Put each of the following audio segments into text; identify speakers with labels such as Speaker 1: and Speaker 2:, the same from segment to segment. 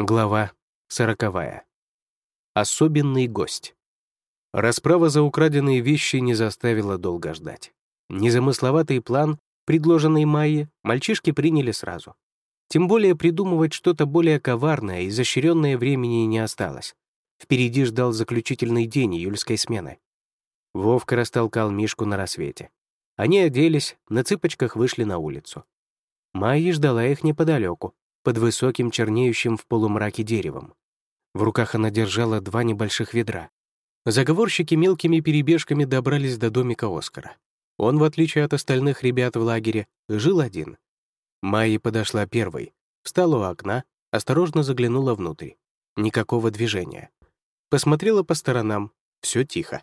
Speaker 1: Глава сороковая. Особенный гость. Расправа за украденные вещи не заставила долго ждать. Незамысловатый план, предложенный Майе, мальчишки приняли сразу. Тем более придумывать что-то более коварное и изощренное времени не осталось. Впереди ждал заключительный день июльской смены. Вовка растолкал Мишку на рассвете. Они оделись, на цыпочках вышли на улицу. Майя ждала их неподалеку, под высоким чернеющим в полумраке деревом. В руках она держала два небольших ведра. Заговорщики мелкими перебежками добрались до домика Оскара. Он, в отличие от остальных ребят в лагере, жил один. Майя подошла первой, встала у окна, осторожно заглянула внутрь. Никакого движения. Посмотрела по сторонам, все тихо.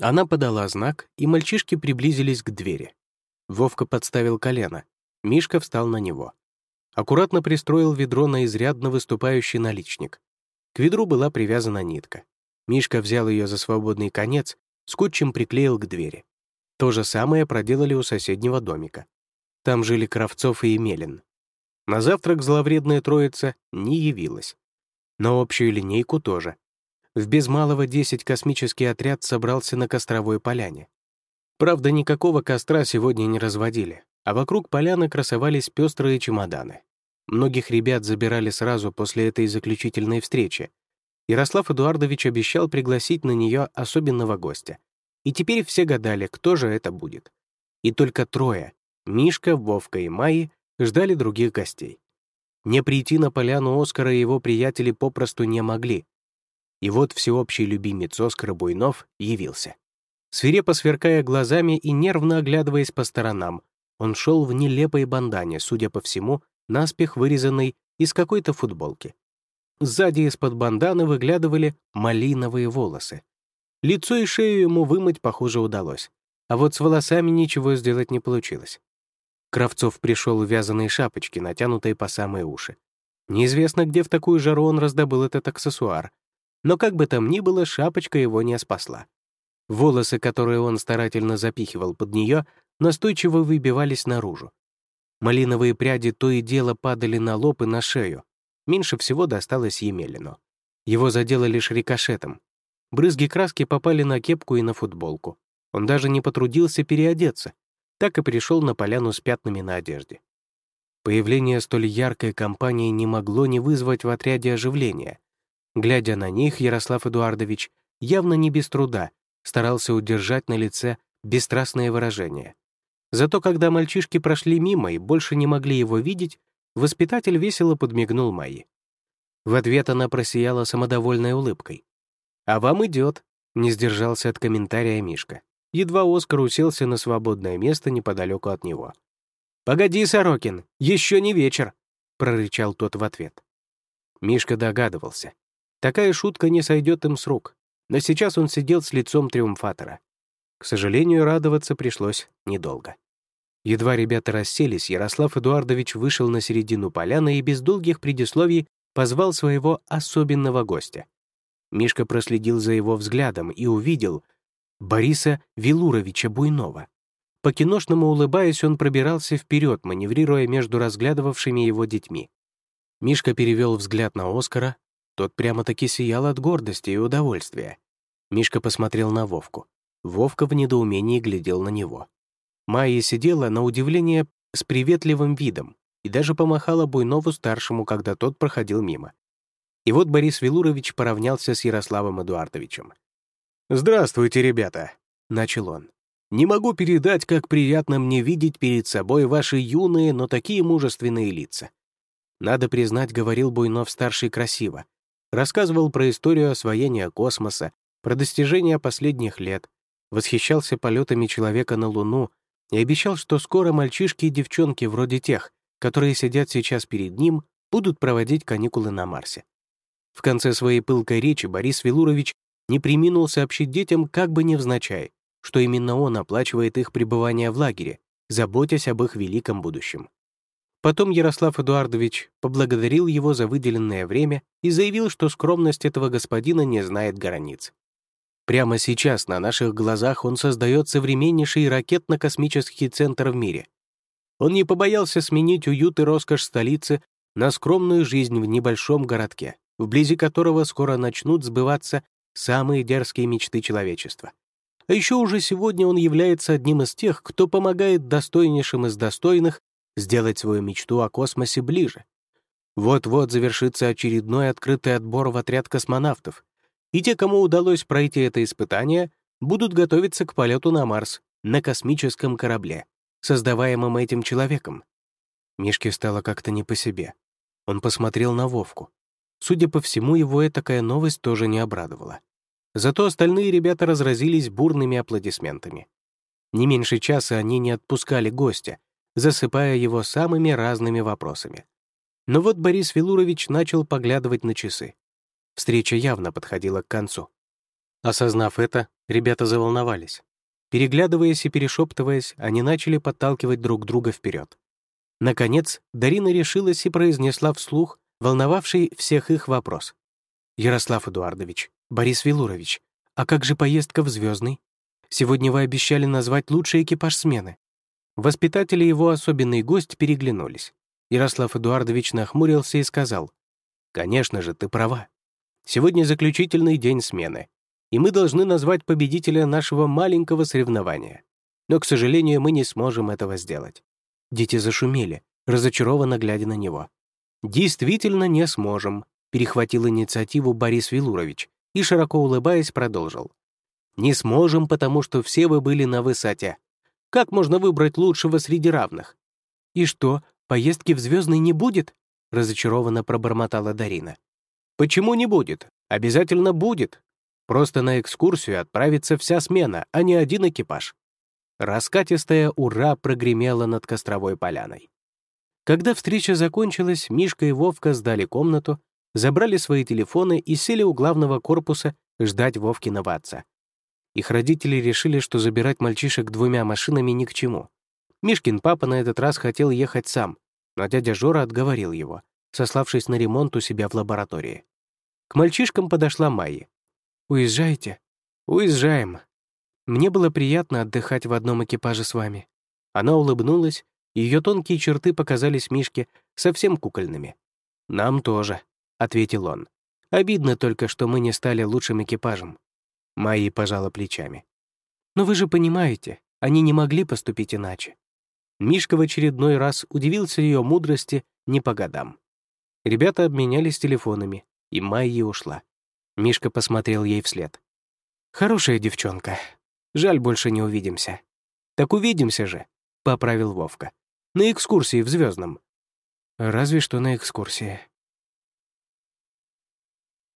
Speaker 1: Она подала знак, и мальчишки приблизились к двери. Вовка подставил колено, Мишка встал на него аккуратно пристроил ведро на изрядно выступающий наличник. К ведру была привязана нитка. Мишка взял ее за свободный конец, скотчем приклеил к двери. То же самое проделали у соседнего домика. Там жили Кравцов и Емелин. На завтрак зловредная троица не явилась. На общую линейку тоже. В без малого 10 космический отряд собрался на костровой поляне. Правда, никакого костра сегодня не разводили, а вокруг поляны красовались пестрые чемоданы. Многих ребят забирали сразу после этой заключительной встречи. Ярослав Эдуардович обещал пригласить на нее особенного гостя. И теперь все гадали, кто же это будет. И только трое — Мишка, Вовка и Майи — ждали других гостей. Не прийти на поляну Оскара его приятели попросту не могли. И вот всеобщий любимец Оскара Буйнов явился. Свирепо сверкая глазами и нервно оглядываясь по сторонам, он шел в нелепой бандане, судя по всему, наспех вырезанной из какой-то футболки. Сзади из-под банданы выглядывали малиновые волосы. Лицо и шею ему вымыть, похоже, удалось. А вот с волосами ничего сделать не получилось. Кравцов пришел в вязаной шапочке, натянутой по самые уши. Неизвестно, где в такую жару он раздобыл этот аксессуар. Но как бы там ни было, шапочка его не спасла. Волосы, которые он старательно запихивал под нее, настойчиво выбивались наружу. Малиновые пряди то и дело падали на лоб и на шею. Меньше всего досталось Емелину. Его задело лишь рикошетом. Брызги краски попали на кепку и на футболку. Он даже не потрудился переодеться. Так и пришел на поляну с пятнами на одежде. Появление столь яркой компании не могло не вызвать в отряде оживления. Глядя на них, Ярослав Эдуардович явно не без труда старался удержать на лице бесстрастное выражение. Зато когда мальчишки прошли мимо и больше не могли его видеть, воспитатель весело подмигнул Майи. В ответ она просияла самодовольной улыбкой. «А вам идет», — не сдержался от комментария Мишка. Едва Оскар уселся на свободное место неподалеку от него. «Погоди, Сорокин, еще не вечер», — прорычал тот в ответ. Мишка догадывался. Такая шутка не сойдет им с рук, но сейчас он сидел с лицом триумфатора. К сожалению, радоваться пришлось недолго. Едва ребята расселись, Ярослав Эдуардович вышел на середину поляны и без долгих предисловий позвал своего особенного гостя. Мишка проследил за его взглядом и увидел Бориса Вилуровича Буйнова. По-киношному улыбаясь, он пробирался вперед, маневрируя между разглядывавшими его детьми. Мишка перевел взгляд на Оскара, тот прямо-таки сиял от гордости и удовольствия. Мишка посмотрел на Вовку. Вовка в недоумении глядел на него. Майя сидела, на удивление, с приветливым видом и даже помахала Буйнову-старшему, когда тот проходил мимо. И вот Борис Вилурович поравнялся с Ярославом Эдуардовичем. «Здравствуйте, ребята», — начал он. «Не могу передать, как приятно мне видеть перед собой ваши юные, но такие мужественные лица». Надо признать, говорил Буйнов-старший красиво. Рассказывал про историю освоения космоса, про достижения последних лет, восхищался полетами человека на Луну и обещал, что скоро мальчишки и девчонки вроде тех, которые сидят сейчас перед ним, будут проводить каникулы на Марсе. В конце своей пылкой речи Борис Вилурович не приминул сообщить детям как бы невзначай, что именно он оплачивает их пребывание в лагере, заботясь об их великом будущем. Потом Ярослав Эдуардович поблагодарил его за выделенное время и заявил, что скромность этого господина не знает границ. Прямо сейчас на наших глазах он создает современнейший ракетно-космический центр в мире. Он не побоялся сменить уют и роскошь столицы на скромную жизнь в небольшом городке, вблизи которого скоро начнут сбываться самые дерзкие мечты человечества. А еще уже сегодня он является одним из тех, кто помогает достойнейшим из достойных сделать свою мечту о космосе ближе. Вот-вот завершится очередной открытый отбор в отряд космонавтов, и те, кому удалось пройти это испытание, будут готовиться к полету на Марс на космическом корабле, создаваемом этим человеком. Мишке стало как-то не по себе. Он посмотрел на Вовку. Судя по всему, его такая новость тоже не обрадовала. Зато остальные ребята разразились бурными аплодисментами. Не меньше часа они не отпускали гостя, засыпая его самыми разными вопросами. Но вот Борис Вилурович начал поглядывать на часы. Встреча явно подходила к концу. Осознав это, ребята заволновались. Переглядываясь и перешептываясь, они начали подталкивать друг друга вперед. Наконец, Дарина решилась и произнесла вслух волновавший всех их вопрос. «Ярослав Эдуардович, Борис Вилурович, а как же поездка в Звездный? Сегодня вы обещали назвать лучший экипаж смены». Воспитатели его особенный гость переглянулись. Ярослав Эдуардович нахмурился и сказал, «Конечно же, ты права. Сегодня заключительный день смены, и мы должны назвать победителя нашего маленького соревнования. Но, к сожалению, мы не сможем этого сделать». Дети зашумели, разочарованно глядя на него. «Действительно не сможем», — перехватил инициативу Борис Вилурович и, широко улыбаясь, продолжил. «Не сможем, потому что все вы были на высоте. Как можно выбрать лучшего среди равных?» «И что, поездки в Звездный не будет?» — разочарованно пробормотала Дарина. «Почему не будет? Обязательно будет. Просто на экскурсию отправится вся смена, а не один экипаж». Раскатистая «Ура!» прогремела над костровой поляной. Когда встреча закончилась, Мишка и Вовка сдали комнату, забрали свои телефоны и сели у главного корпуса ждать Вовкиного отца. Их родители решили, что забирать мальчишек двумя машинами ни к чему. Мишкин папа на этот раз хотел ехать сам, но дядя Жора отговорил его, сославшись на ремонт у себя в лаборатории. К мальчишкам подошла Майя. «Уезжаете?» «Уезжаем. Мне было приятно отдыхать в одном экипаже с вами». Она улыбнулась, и ее тонкие черты показались Мишке совсем кукольными. «Нам тоже», — ответил он. «Обидно только, что мы не стали лучшим экипажем. Майи пожала плечами. «Но вы же понимаете, они не могли поступить иначе». Мишка в очередной раз удивился ее мудрости не по годам. Ребята обменялись телефонами, и Майя ушла. Мишка посмотрел ей вслед. «Хорошая девчонка. Жаль, больше не увидимся». «Так увидимся же», — поправил Вовка. «На экскурсии в Звездном». «Разве что на экскурсии»,